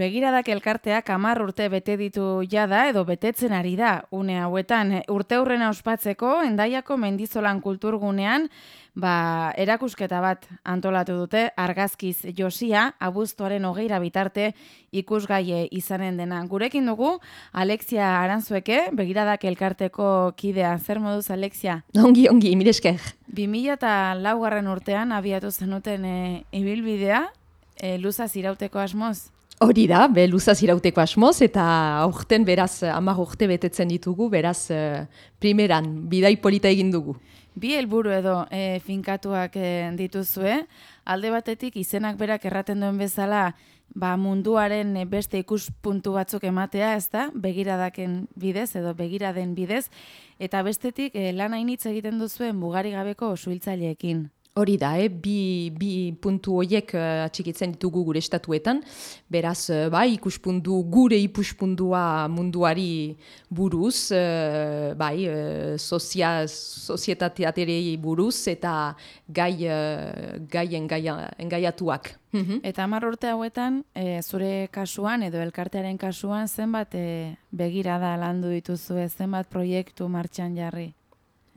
Begiradak elkarteak hamar urte bete ditu jada edo betetzen ari da une hauetan urte hurrena ospatzeko endaiako mendizolan kulturgunean ba, erakusketa bat antolatu dute argazkiz josia abuztuaren hogeira bitarte ikusgaie izanen dena. Gurekin dugu Alexia Arantzueke begiradak elkarteko kidea. Zer moduz Alexia? Ongi, ongi, miresker. 2000 eta laugarren urtean abiatu zenuten e, ibilbidea, e, luza zirauteko asmoz? Hori da, be luzaz irauteko asmoz, eta aurten beraz, hamar urte betetzen ditugu, beraz, uh, primeran, bidai polita egin dugu. Bi helburu edo e, finkatuak e, dituzue, alde batetik izenak berak erraten duen bezala, ba, munduaren beste ikuspuntu batzuk ematea, ez da, begiradaken bidez edo begiraden bidez, eta bestetik e, lan hainitz egiten duzuen bugari gabeko suhiltzaileekin. Hori da, eh? bi, bi puntu horiek uh, atxikitzen ditugu gure estatuetan. Beraz, uh, bai, ikuspundu, gure ikuspundua munduari buruz, uh, bai, uh, sosia, sozietateaterei buruz, eta gai, uh, gai engaiatuak. Mhm. Eta hamar urte hauetan, zure kasuan edo elkartearen kasuan, zenbat e, begirada landu dituzu, zenbat proiektu martxan jarri?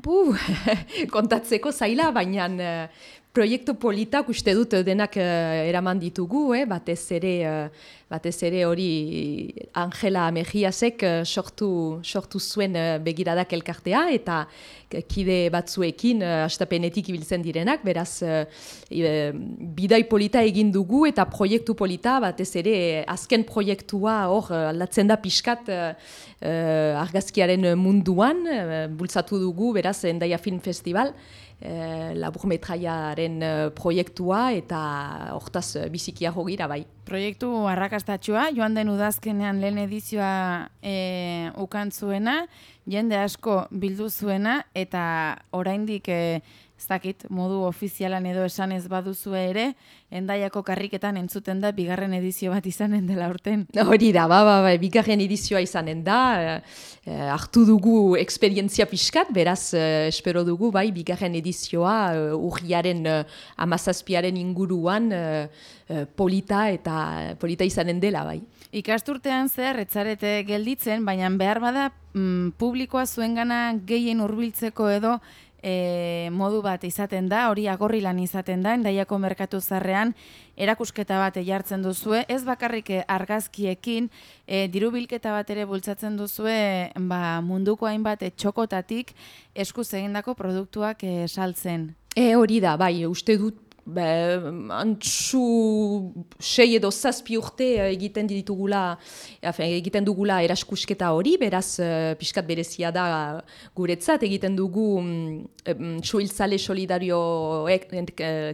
Bu, kontatzeko zaila, baina uh, proiektu politak uste dut denak uh, eraman ditugu, eh? batez ere uh, batez ere hori Angela Mejiasek uh, sortu, sortu zuen uh, begiradak elkartea eta kide batzuekin uh, astapenetik ibiltzen direnak, beraz uh, bidai polita egin dugu eta proiektu polita batez ere azken proiektua hor aldatzen da pixkat argazkiaren munduan, bultzatu dugu beraz Endaia Film Festival, Eh, laburmetraiaren eh, proiektua eta hortaz eh, bizikia jogira bai. Proiektu arrakastatxua, joan den udazkenean lehen edizioa e, ukantzuena, jende asko bildu zuena eta oraindik e, ez dakit, modu ofizialan edo esan ez baduzu ere, endaiako karriketan entzuten da bigarren edizio bat izanen dela urten. Hori da, ba, ba, ba, bigarren edizioa izanen da, eh, hartu dugu eksperientzia pixkat, beraz, eh, espero dugu, bai, bigarren edizioa uh, urriaren uh, amazazpiaren inguruan uh, polita eta polita izanen dela, bai. Ikasturtean zer, etzarete gelditzen, baina behar bada mm, publikoa zuengana gehien hurbiltzeko edo e, modu bat izaten da, hori agorri lan izaten da, endaiako merkatu zarrean, erakusketa bat jartzen duzue, ez bakarrik argazkiekin, e, diru bilketa bat ere bultzatzen duzue ba, munduko hainbat txokotatik eskuz egindako produktuak e, saltzen. E, hori da, bai, uste dut Be, antxu sei edo zazpi urte eh, egiten ditugula, egiten dugula eraskusketa hori, beraz uh, pixkat berezia da guretzat, egiten dugu um, suhiltzale solidario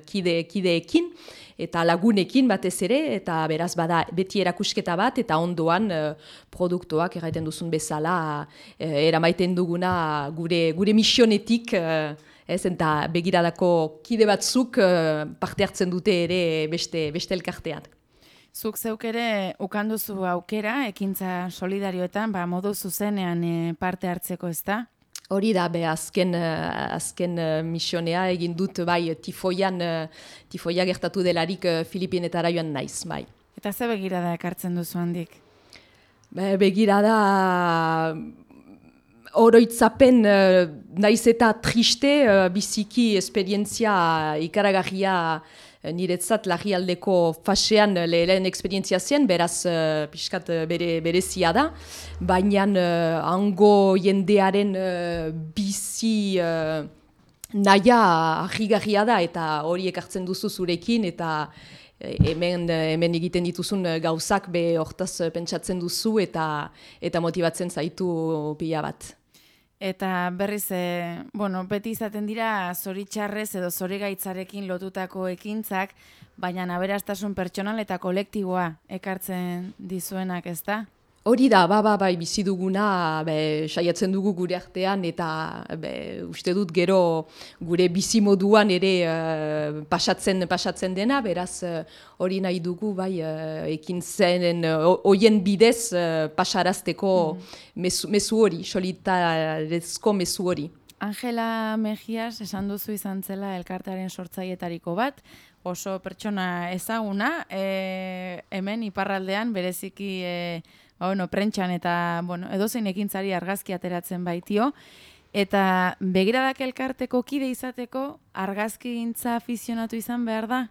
kide, kideekin, eta lagunekin batez ere, eta beraz bada beti erakusketa bat, eta ondoan produktuak erraiten duzun bezala, eramaiten duguna gure, gure misionetik, ez, eta begiradako kide batzuk uh, parte hartzen dute ere beste, beste elkartean. Zuk zeuk ere ukanduzu aukera, ekintza solidarioetan, ba, modu zuzenean eh, parte hartzeko ez da? Hori da, be, azken, uh, azken misionea egin dut, bai, tifoian, tifoia gertatu delarik Filipinetara joan naiz, bai. Eta ze begirada ekartzen duzu handik? Be, begirada oroitzapen uh, naiz eta triste uh, biziki esperientzia ikaragarria uh, niretzat lagialdeko fasean lehen esperientzia zen, beraz uh, pixkat bere, berezia da, baina uh, ango jendearen uh, bizi uh, naia ahigarria da eta hori ekartzen duzu zurekin eta hemen, hemen egiten dituzun gauzak be hortaz pentsatzen duzu eta eta motibatzen zaitu pila bat. Eta berriz, e, bueno, beti izaten dira zoritxarrez edo zorigaitzarekin lotutako ekintzak, baina aberastasun pertsonal eta kolektiboa ekartzen dizuenak, ez da? Hori da, ba, ba, bai, bizi duguna, be, saiatzen dugu gure artean, eta be, uste dut gero gure bizi moduan ere uh, pasatzen, pasatzen dena, beraz uh, hori nahi dugu, bai, uh, ekin zenen, hoien bidez uh, pasarazteko mm. mesu hori, solitarezko mesu hori. Angela Mejias esan duzu izan zela elkartearen sortzaietariko bat, oso pertsona ezaguna, e, hemen iparraldean bereziki e, ba, bueno, prentxan eta bueno, edozein ekintzari argazki ateratzen baitio. Eta begiradak elkarteko kide izateko argazki gintza afizionatu izan behar da?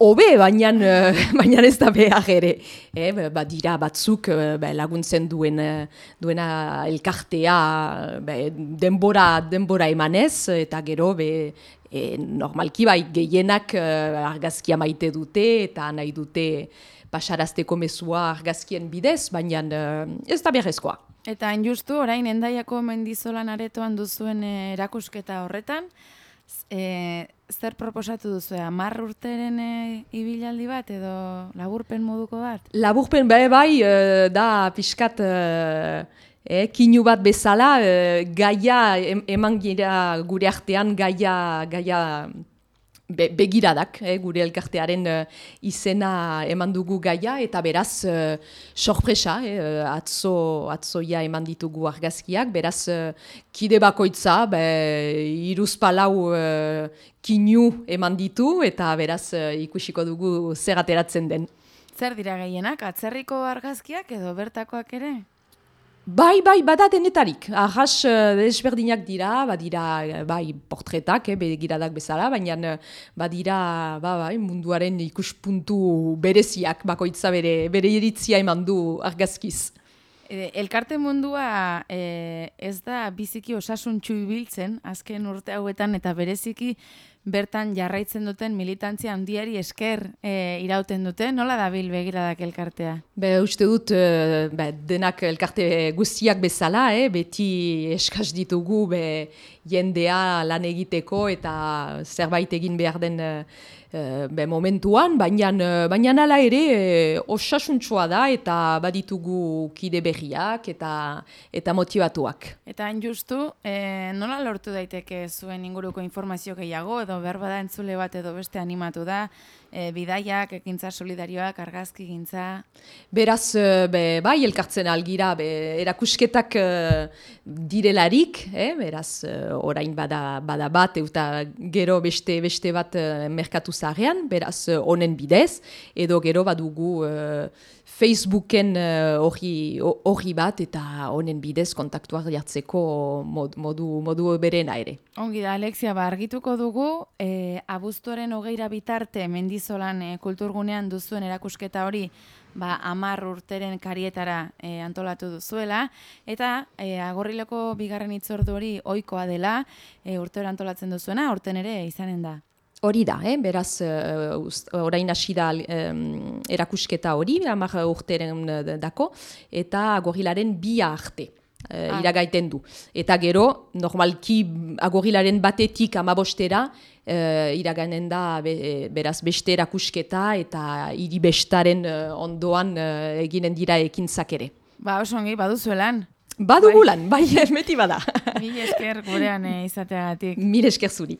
Obe, baina, baina ez da behar ere. E, ba, dira batzuk ba, laguntzen duen, duena elkartea ba, denbora, denbora emanez, eta gero be, e, normalki bai gehienak argazkia maite dute eta nahi dute pasarazteko mezua argazkien bidez, baina ez da beharrezkoa. Eta hain justu, orain endaiako mendizolan aretoan duzuen erakusketa horretan, e, zer proposatu duzu, amar urteren e, ibilaldi bat edo laburpen moduko bat? Laburpen bai, bai da pixkat e, kinu bat bezala, e, gaia eman gira gure artean gaia, gaia be, begiradak, eh, gure elkartearen uh, izena eman dugu gaia, eta beraz, uh, sorpresa, eh, atzo, atzoia eman ditugu argazkiak, beraz, uh, kide bakoitza, be, iruz palau uh, kinu eman ditu, eta beraz, uh, ikusiko dugu zer ateratzen den. Zer dira gehienak, atzerriko argazkiak edo bertakoak ere? Bai, bai, bada denetarik. Arras uh, desberdinak dira, badira, eh, bai, portretak, eh, begiradak bezala, baina badira, ba, bai, munduaren ikuspuntu bereziak, bakoitza bere, bere iritzia eman du argazkiz. elkarte mundua ez da biziki osasuntxu ibiltzen, azken urte hauetan, eta bereziki bertan jarraitzen duten militantzia handiari esker e, irauten dute, nola da bil begiradak elkartea? Be, uste dut, e, be, denak elkarte guztiak bezala, eh? beti eskaz ditugu be, jendea lan egiteko eta zerbait egin behar den e, be, momentuan, baina, baina nala ere e, osasuntsua da eta baditugu kide berriak eta, eta motivatuak. Eta hain justu, e, nola lortu daiteke zuen inguruko informazio gehiago edo berba da entzule bat edo beste animatu da, e, bidaiak, ekintza solidarioak, argazki gintza? Beraz, e, be, bai, elkartzen algira, be, erakusketak e, direlarik, eh? beraz, e, orain bada, bada bat, eta gero beste, beste bat merkatu zarean, beraz, honen bidez, edo gero badugu Facebooken hori bat eta honen bidez kontaktuak jartzeko modu, modu berena ere. Ongi da, Alexia, ba, argituko dugu, e, abuztuaren hogeira bitarte mendizolan e, kulturgunean duzuen erakusketa hori ba, amar urteren karietara e, antolatu duzuela, eta e, agorrileko bigarren itzordu hori oikoa dela, e, urtero antolatzen duzuena, urten ere izanen da. Hori da, eh? beraz, uh, orain hasi da erakusketa hori, amar urteren dako, eta gorilaren bi arte. Uh, iragaiten du. Eta gero, normalki agorilaren batetik amabostera, uh, iraganen da beraz beste erakusketa eta hiri bestaren ondoan uh, eginen dira ekintzak ere. Ba, oso ongi, baduzuelan. Badugulan, bai, bai beti bada. Mil esker gurean izateagatik. Mil esker zuri.